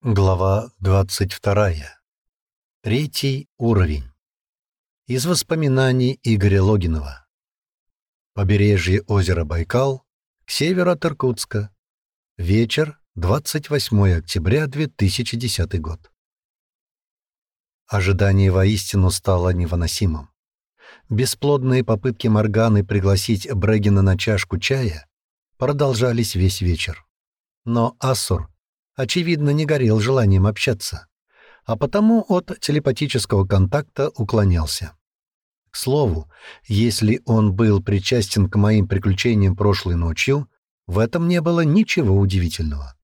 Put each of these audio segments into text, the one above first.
Глава 22. Третий уровень. Из воспоминаний Игоря Логинова. Побережье озера Байкал, к северу от Иркутска. Вечер, 28 октября 2010 год. Ожидание воистину стало невыносимым. Бесплодные попытки Морганы пригласить Брегина на чашку чая продолжались весь вечер. Но Ассур очевидно, не горел желанием общаться, а потому от телепатического контакта уклонялся. К слову, если он был причастен к моим приключениям прошлой ночью, в этом не было ничего удивительного.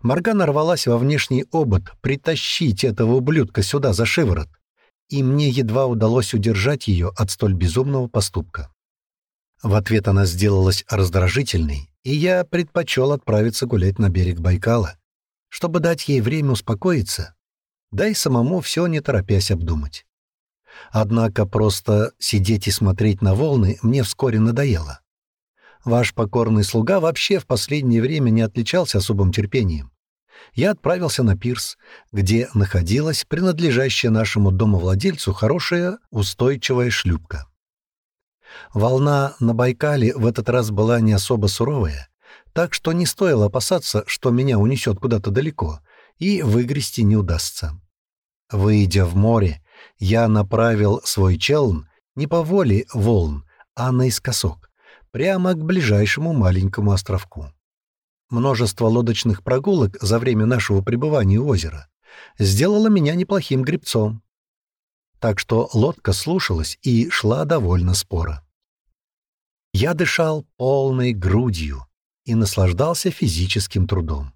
Моргана рвалась во внешний обод притащить этого ублюдка сюда за шиворот, и мне едва удалось удержать ее от столь безумного поступка. В ответ она сделалась раздражительной, и я предпочел отправиться гулять на берег Байкала, чтобы дать ей время успокоиться, да и самому все не торопясь обдумать. Однако просто сидеть и смотреть на волны мне вскоре надоело. Ваш покорный слуга вообще в последнее время не отличался особым терпением. Я отправился на пирс, где находилась принадлежащая нашему домовладельцу хорошая устойчивая шлюпка. Волна на Байкале в этот раз была не особо суровая, так что не стоило опасаться, что меня унесет куда-то далеко, и выгрести не удастся. Выйдя в море, я направил свой челн не по воле волн, а наискосок, прямо к ближайшему маленькому островку. Множество лодочных прогулок за время нашего пребывания у озера сделало меня неплохим гребцом. Так что лодка слушалась и шла довольно споро. Я дышал полной грудью, и наслаждался физическим трудом.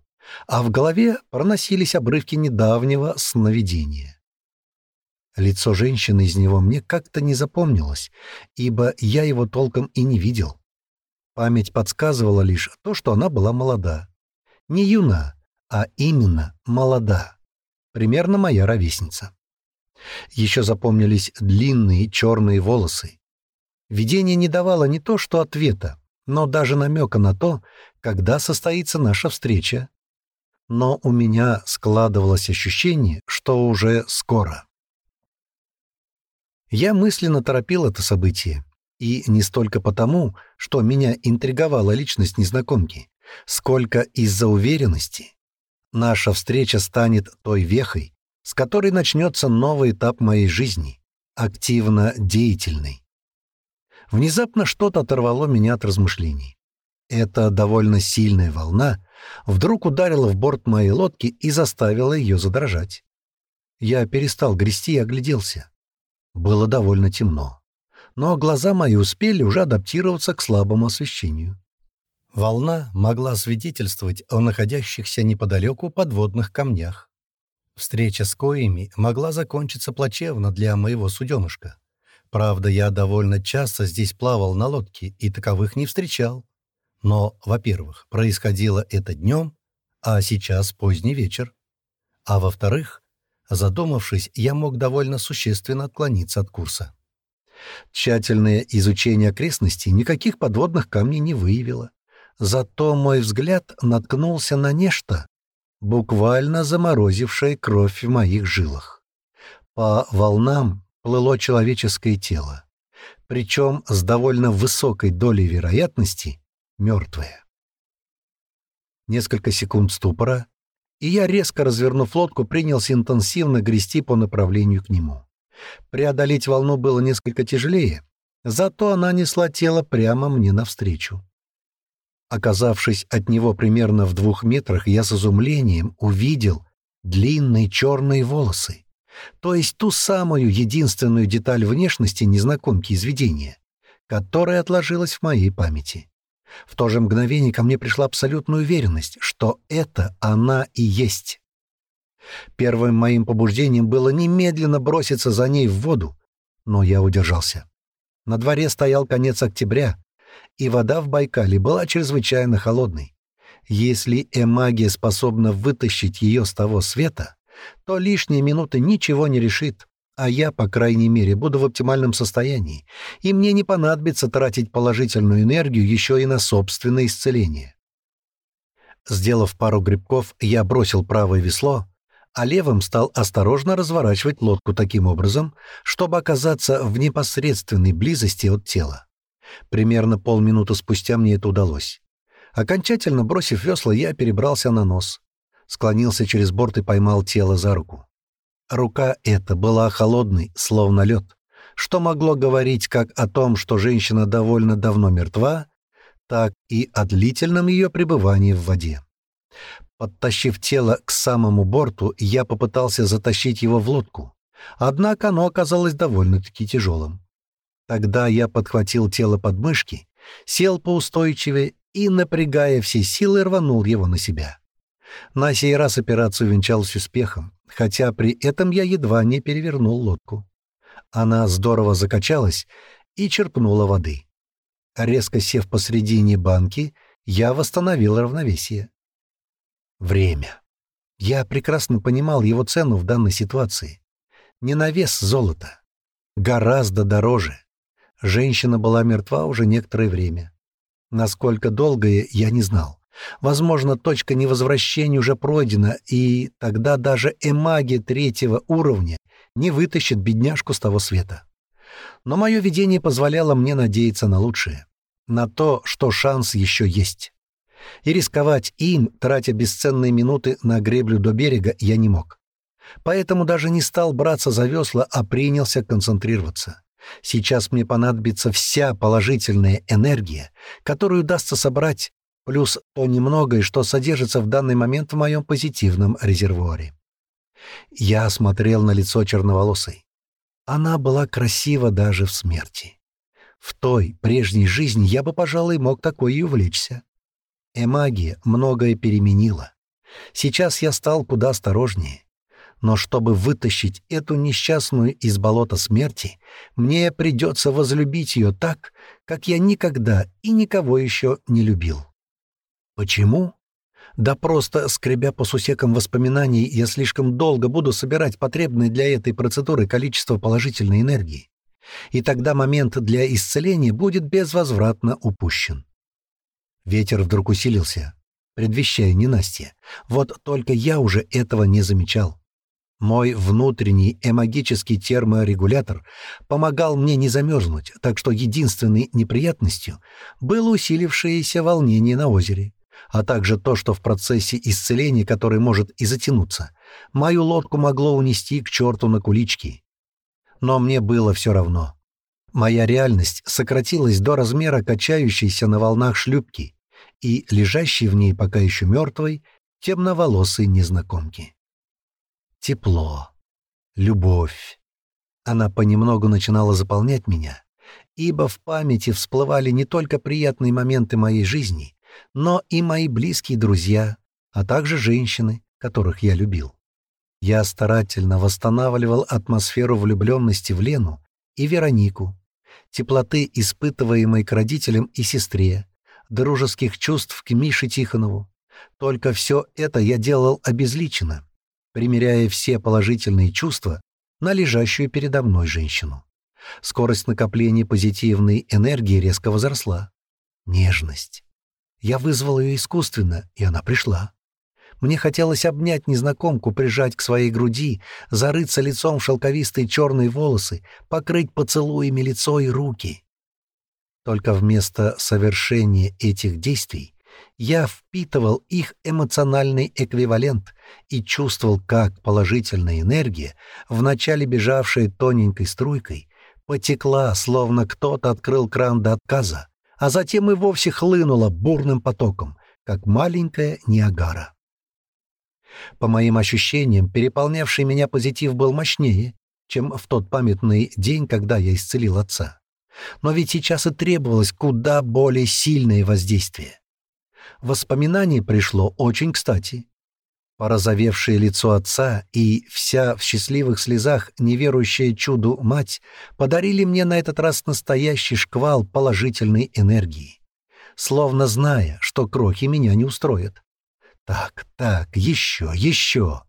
А в голове проносились обрывки недавнего сновидения. Лицо женщины из него мне как-то не запомнилось, ибо я его толком и не видел. Память подсказывала лишь то, что она была молода. Не юна, а именно молода. Примерно моя ровесница. Еще запомнились длинные черные волосы. Видение не давало не то что ответа, но даже намека на то, когда состоится наша встреча. Но у меня складывалось ощущение, что уже скоро. Я мысленно торопил это событие, и не столько потому, что меня интриговала личность незнакомки, сколько из-за уверенности. Наша встреча станет той вехой, с которой начнется новый этап моей жизни, активно деятельный. Внезапно что-то оторвало меня от размышлений. Эта довольно сильная волна вдруг ударила в борт моей лодки и заставила ее задрожать. Я перестал грести и огляделся. Было довольно темно. Но глаза мои успели уже адаптироваться к слабому освещению. Волна могла свидетельствовать о находящихся неподалеку подводных камнях. Встреча с коими могла закончиться плачевно для моего суденышка. Правда, я довольно часто здесь плавал на лодке и таковых не встречал. Но, во-первых, происходило это днем, а сейчас поздний вечер. А во-вторых, задумавшись, я мог довольно существенно отклониться от курса. Тщательное изучение окрестностей никаких подводных камней не выявило. Зато мой взгляд наткнулся на нечто, буквально заморозившее кровь в моих жилах. По волнам плыло человеческое тело, причем с довольно высокой долей вероятности мертвое. Несколько секунд ступора, и я, резко развернув лодку, принялся интенсивно грести по направлению к нему. Преодолеть волну было несколько тяжелее, зато она несла тело прямо мне навстречу. Оказавшись от него примерно в двух метрах, я с изумлением увидел длинные черные волосы то есть ту самую единственную деталь внешности незнакомки из видения, которая отложилась в моей памяти. В то же мгновение ко мне пришла абсолютная уверенность, что это она и есть. Первым моим побуждением было немедленно броситься за ней в воду, но я удержался. На дворе стоял конец октября, и вода в Байкале была чрезвычайно холодной. Если эмагия способна вытащить ее с того света, то лишние минуты ничего не решит, а я, по крайней мере, буду в оптимальном состоянии, и мне не понадобится тратить положительную энергию еще и на собственное исцеление. Сделав пару грибков, я бросил правое весло, а левым стал осторожно разворачивать лодку таким образом, чтобы оказаться в непосредственной близости от тела. Примерно полминуты спустя мне это удалось. Окончательно бросив весла, я перебрался на нос. Склонился через борт и поймал тело за руку. Рука эта была холодной, словно лед, что могло говорить как о том, что женщина довольно давно мертва, так и о длительном ее пребывании в воде. Подтащив тело к самому борту, я попытался затащить его в лодку, однако оно оказалось довольно-таки тяжелым. Тогда я подхватил тело под мышки, сел поустойчивее и, напрягая все силы, рванул его на себя. На сей раз операцию венчалась успехом, хотя при этом я едва не перевернул лодку. Она здорово закачалась и черпнула воды. Резко сев посредине банки, я восстановил равновесие. Время. Я прекрасно понимал его цену в данной ситуации. Не на вес золота. Гораздо дороже. Женщина была мертва уже некоторое время. Насколько долгое, я не знал. Возможно, точка невозвращения уже пройдена, и тогда даже эмаги третьего уровня не вытащит бедняжку с того света. Но мое видение позволяло мне надеяться на лучшее, на то, что шанс еще есть. И рисковать им, тратя бесценные минуты на греблю до берега, я не мог. Поэтому даже не стал браться за весла, а принялся концентрироваться. Сейчас мне понадобится вся положительная энергия, которую удастся собрать, плюс то немногое, что содержится в данный момент в моем позитивном резервуаре. Я смотрел на лицо черноволосой. Она была красива даже в смерти. В той прежней жизни я бы, пожалуй, мог такой и увлечься. Эмагия многое переменила. Сейчас я стал куда осторожнее. Но чтобы вытащить эту несчастную из болота смерти, мне придется возлюбить ее так, как я никогда и никого еще не любил. Почему? Да просто, скребя по сусекам воспоминаний, я слишком долго буду собирать потребное для этой процедуры количество положительной энергии. И тогда момент для исцеления будет безвозвратно упущен. Ветер вдруг усилился, предвещая ненастье. Вот только я уже этого не замечал. Мой внутренний эмагический терморегулятор помогал мне не замерзнуть, так что единственной неприятностью было усилившееся волнение на озере, а также то, что в процессе исцеления, который может и затянуться, мою лодку могло унести к черту на кулички. Но мне было все равно. Моя реальность сократилась до размера качающейся на волнах шлюпки и лежащей в ней пока еще мертвой темноволосой незнакомки. Тепло, любовь. Она понемногу начинала заполнять меня, ибо в памяти всплывали не только приятные моменты моей жизни, но и мои близкие друзья, а также женщины, которых я любил. Я старательно восстанавливал атмосферу влюбленности в Лену и Веронику, теплоты, испытываемой к родителям и сестре, дружеских чувств к Мише Тихонову. Только все это я делал обезличенно, примеряя все положительные чувства на лежащую передо мной женщину. Скорость накопления позитивной энергии резко возросла. Нежность. Я вызвал ее искусственно, и она пришла. Мне хотелось обнять незнакомку, прижать к своей груди, зарыться лицом в шелковистые черные волосы, покрыть поцелуями лицо и руки. Только вместо совершения этих действий я впитывал их эмоциональный эквивалент и чувствовал, как положительная энергия, вначале бежавшая тоненькой струйкой, потекла, словно кто-то открыл кран до отказа, а затем и вовсе хлынула бурным потоком, как маленькая Ниагара. По моим ощущениям, переполнявший меня позитив был мощнее, чем в тот памятный день, когда я исцелил отца. Но ведь сейчас и требовалось куда более сильное воздействие. Воспоминание пришло очень кстати. Порозовевшее лицо отца и вся в счастливых слезах неверующая чуду мать подарили мне на этот раз настоящий шквал положительной энергии, словно зная, что крохи меня не устроят. Так, так, еще, еще.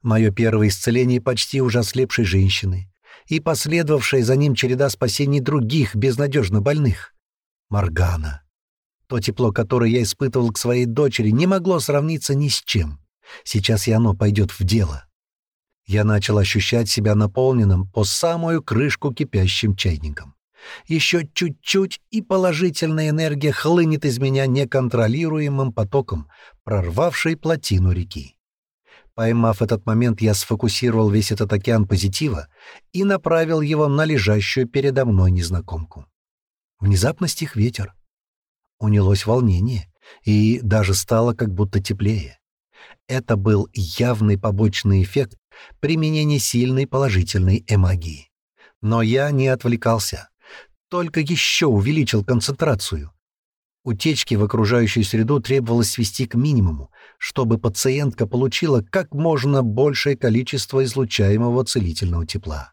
Мое первое исцеление почти уже ослепшей женщины и последовавшая за ним череда спасений других безнадежно больных. Моргана. То тепло, которое я испытывал к своей дочери, не могло сравниться ни с чем. Сейчас и оно пойдет в дело. Я начал ощущать себя наполненным по самую крышку кипящим чайником. Еще чуть-чуть, и положительная энергия хлынет из меня неконтролируемым потоком, прорвавшей плотину реки. Поймав этот момент, я сфокусировал весь этот океан позитива и направил его на лежащую передо мной незнакомку. Внезапно стих ветер. Унялось волнение, и даже стало как будто теплее. Это был явный побочный эффект применения сильной положительной эмагии. Но я не отвлекался, только еще увеличил концентрацию. Утечки в окружающую среду требовалось свести к минимуму, чтобы пациентка получила как можно большее количество излучаемого целительного тепла.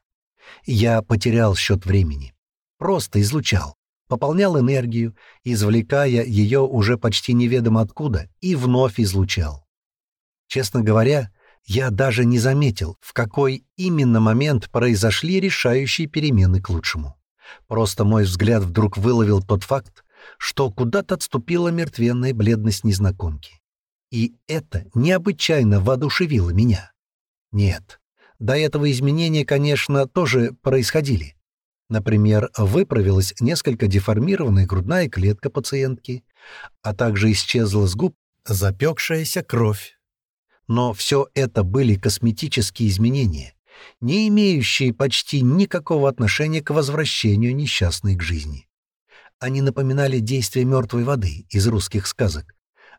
Я потерял счет времени. Просто излучал, пополнял энергию, извлекая ее уже почти неведомо откуда, и вновь излучал. Честно говоря, я даже не заметил, в какой именно момент произошли решающие перемены к лучшему. Просто мой взгляд вдруг выловил тот факт, что куда-то отступила мертвенная бледность незнакомки. И это необычайно воодушевило меня. Нет, до этого изменения, конечно, тоже происходили. Например, выправилась несколько деформированная грудная клетка пациентки, а также исчезла с губ запекшаяся кровь. Но все это были косметические изменения, не имеющие почти никакого отношения к возвращению несчастной к жизни. Они напоминали действие мертвой воды из русских сказок,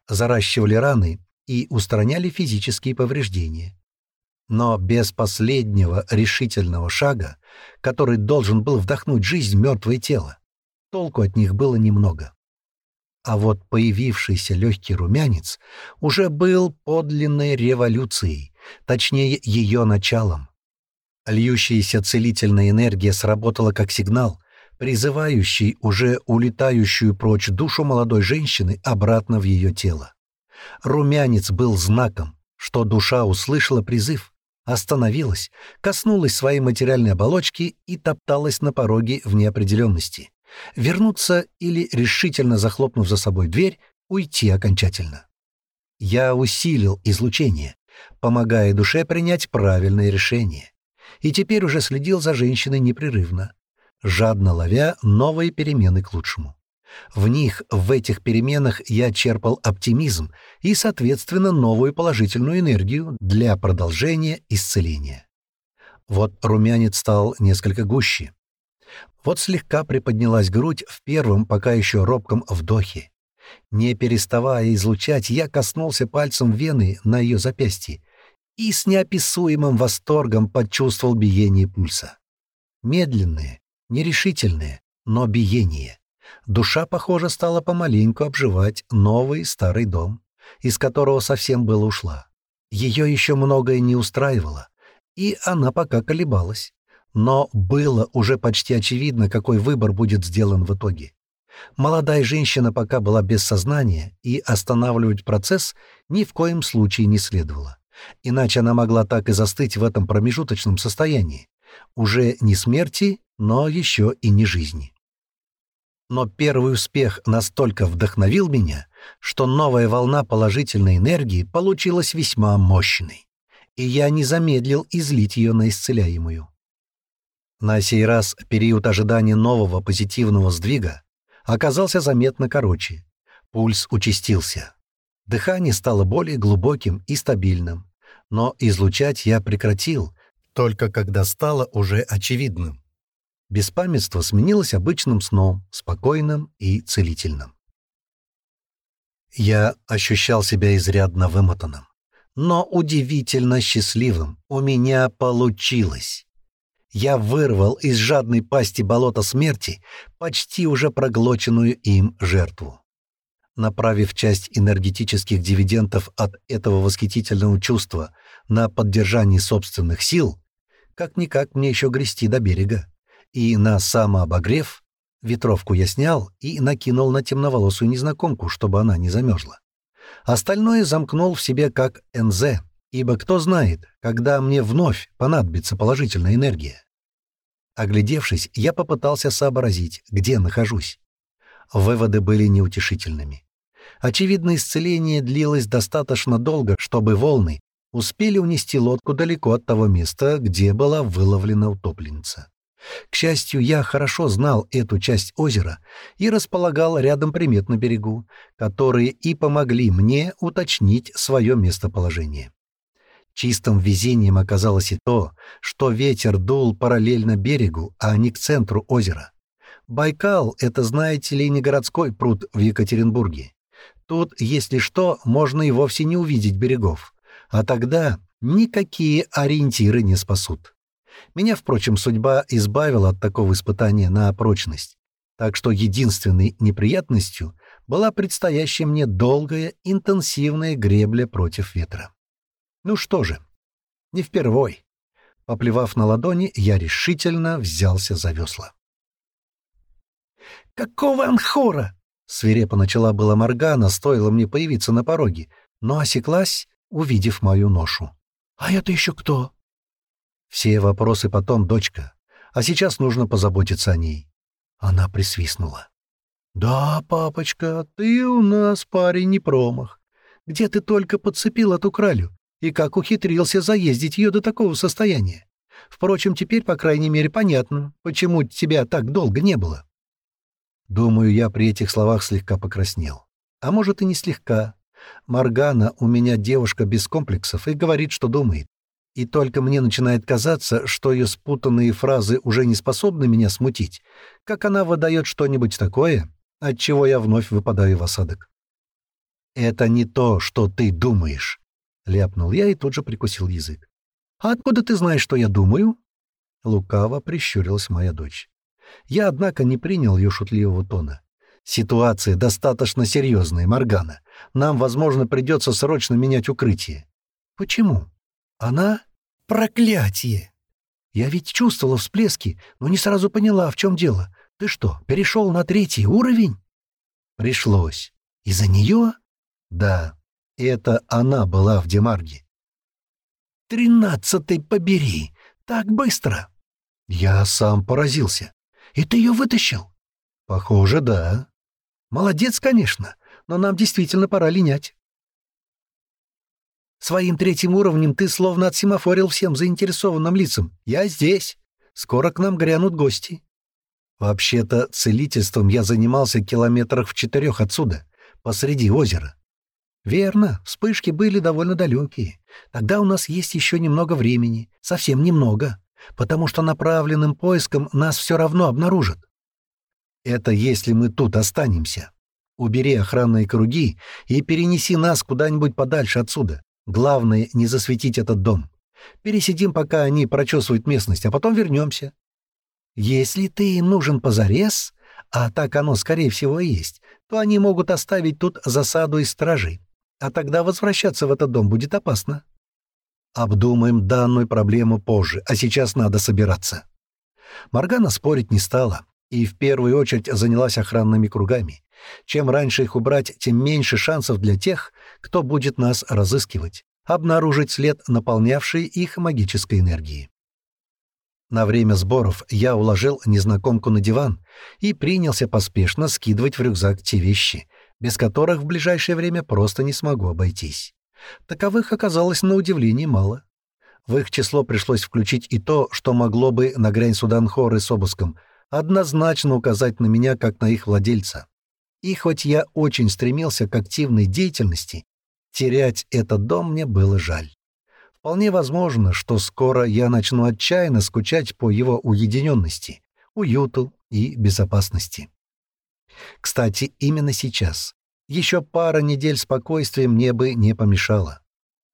заращивали раны и устраняли физические повреждения. Но без последнего решительного шага, который должен был вдохнуть жизнь мертвое тело, толку от них было немного. А вот появившийся легкий румянец уже был подлинной революцией, точнее ее началом. Льющаяся целительная энергия сработала как сигнал, призывающий уже улетающую прочь душу молодой женщины обратно в ее тело. Румянец был знаком, что душа услышала призыв, остановилась, коснулась своей материальной оболочки и топталась на пороге в неопределенности. Вернуться или, решительно захлопнув за собой дверь, уйти окончательно. Я усилил излучение, помогая душе принять правильное решение. И теперь уже следил за женщиной непрерывно, жадно ловя новые перемены к лучшему. В них, в этих переменах я черпал оптимизм и, соответственно, новую положительную энергию для продолжения исцеления. Вот румянец стал несколько гуще. Вот слегка приподнялась грудь в первом, пока еще робком вдохе. Не переставая излучать, я коснулся пальцем вены на ее запястье и с неописуемым восторгом почувствовал биение пульса. Медленное, нерешительное, но биение. Душа, похоже, стала помаленьку обживать новый старый дом, из которого совсем было ушла. Ее еще многое не устраивало, и она пока колебалась. Но было уже почти очевидно, какой выбор будет сделан в итоге. Молодая женщина пока была без сознания, и останавливать процесс ни в коем случае не следовало. Иначе она могла так и застыть в этом промежуточном состоянии. Уже не смерти, но еще и не жизни. Но первый успех настолько вдохновил меня, что новая волна положительной энергии получилась весьма мощной, и я не замедлил излить ее на исцеляемую. На сей раз период ожидания нового позитивного сдвига оказался заметно короче. Пульс участился. Дыхание стало более глубоким и стабильным, но излучать я прекратил, только когда стало уже очевидным. Беспамятство сменилось обычным сном, спокойным и целительным. Я ощущал себя изрядно вымотанным, но удивительно счастливым. У меня получилось. Я вырвал из жадной пасти болота смерти почти уже проглоченную им жертву. Направив часть энергетических дивидендов от этого восхитительного чувства на поддержание собственных сил, как-никак мне еще грести до берега и на самообогрев ветровку я снял и накинул на темноволосую незнакомку, чтобы она не замерзла. Остальное замкнул в себе как НЗ, ибо кто знает, когда мне вновь понадобится положительная энергия. Оглядевшись, я попытался сообразить, где нахожусь. Выводы были неутешительными. Очевидно, исцеление длилось достаточно долго, чтобы волны успели унести лодку далеко от того места, где была выловлена утопленница. К счастью, я хорошо знал эту часть озера и располагал рядом примет на берегу, которые и помогли мне уточнить свое местоположение. Чистым везением оказалось и то, что ветер дул параллельно берегу, а не к центру озера. Байкал — это, знаете ли, не городской пруд в Екатеринбурге. Тут, если что, можно и вовсе не увидеть берегов. А тогда никакие ориентиры не спасут. Меня, впрочем, судьба избавила от такого испытания на прочность. Так что единственной неприятностью была предстоящая мне долгая, интенсивная гребля против ветра. Ну что же, не впервой. Поплевав на ладони, я решительно взялся за весла. «Какого анхора?» — свирепо начала была Моргана, стоило мне появиться на пороге, но осеклась, увидев мою ношу. «А это еще кто?» «Все вопросы потом, дочка. А сейчас нужно позаботиться о ней». Она присвистнула. «Да, папочка, ты у нас парень не промах. Где ты только подцепил эту кралю? И как ухитрился заездить ее до такого состояния. Впрочем, теперь, по крайней мере, понятно, почему тебя так долго не было. Думаю, я при этих словах слегка покраснел. А может, и не слегка. Маргана у меня девушка без комплексов и говорит, что думает. И только мне начинает казаться, что ее спутанные фразы уже не способны меня смутить, как она выдает что-нибудь такое, от чего я вновь выпадаю в осадок. «Это не то, что ты думаешь», — ляпнул я и тут же прикусил язык. «А откуда ты знаешь, что я думаю?» Лукаво прищурилась моя дочь. Я, однако, не принял ее шутливого тона. «Ситуация достаточно серьезная, Моргана. Нам, возможно, придется срочно менять укрытие». «Почему?» «Она? Проклятие!» «Я ведь чувствовала всплески, но не сразу поняла, в чем дело. Ты что, перешел на третий уровень?» «Пришлось. Из-за нее?» «Да. Это она была в Демарге. «Тринадцатый побери! Так быстро!» Я сам поразился. «И ты ее вытащил?» «Похоже, да. Молодец, конечно, но нам действительно пора линять». «Своим третьим уровнем ты словно отсемафорил всем заинтересованным лицам. Я здесь. Скоро к нам грянут гости». Вообще-то целительством я занимался километрах в четырех отсюда, посреди озера. «Верно, вспышки были довольно далекие. Тогда у нас есть еще немного времени, совсем немного, потому что направленным поиском нас все равно обнаружат. Это если мы тут останемся. Убери охранные круги и перенеси нас куда-нибудь подальше отсюда. Главное, не засветить этот дом. Пересидим, пока они прочесывают местность, а потом вернемся. Если ты им нужен позарез, а так оно, скорее всего, есть, то они могут оставить тут засаду из стражей. А тогда возвращаться в этот дом будет опасно. Обдумаем данную проблему позже, а сейчас надо собираться. Маргана спорить не стала и в первую очередь занялась охранными кругами. Чем раньше их убрать, тем меньше шансов для тех, кто будет нас разыскивать, обнаружить след, наполнявший их магической энергией. На время сборов я уложил незнакомку на диван и принялся поспешно скидывать в рюкзак те вещи, без которых в ближайшее время просто не смогу обойтись. Таковых оказалось на удивление мало. В их число пришлось включить и то, что могло бы на грань Суданхоры с обыском однозначно указать на меня как на их владельца. И хоть я очень стремился к активной деятельности, терять этот дом мне было жаль. Вполне возможно, что скоро я начну отчаянно скучать по его уединенности, уюту и безопасности. Кстати, именно сейчас. Еще пара недель спокойствия мне бы не помешала.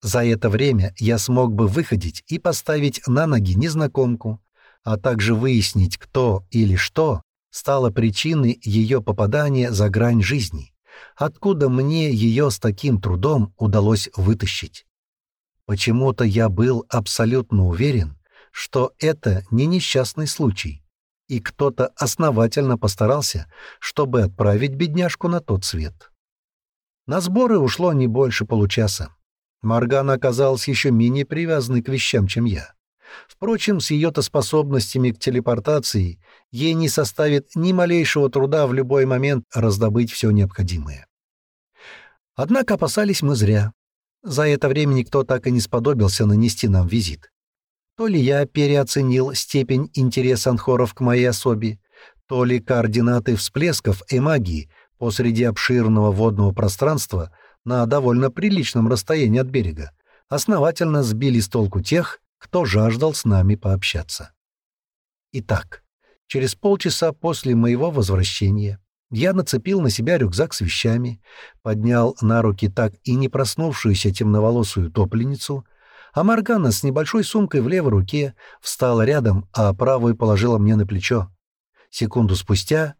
За это время я смог бы выходить и поставить на ноги незнакомку, а также выяснить, кто или что стало причиной ее попадания за грань жизни, откуда мне ее с таким трудом удалось вытащить. Почему-то я был абсолютно уверен, что это не несчастный случай, и кто-то основательно постарался, чтобы отправить бедняжку на тот свет. На сборы ушло не больше получаса. Моргана оказалась еще менее привязанной к вещам, чем я. Впрочем, с ее-то способностями к телепортации ей не составит ни малейшего труда в любой момент раздобыть все необходимое. Однако опасались мы зря. За это время никто так и не сподобился нанести нам визит. То ли я переоценил степень интереса анхоров к моей особе, то ли координаты всплесков и магии посреди обширного водного пространства на довольно приличном расстоянии от берега основательно сбили с толку тех, кто жаждал с нами пообщаться. Итак, через полчаса после моего возвращения я нацепил на себя рюкзак с вещами, поднял на руки так и не проснувшуюся темноволосую топленницу, а Маргана с небольшой сумкой в левой руке встала рядом, а правую положила мне на плечо. Секунду спустя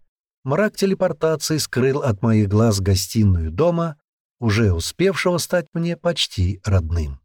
мрак телепортации скрыл от моих глаз гостиную дома, уже успевшего стать мне почти родным.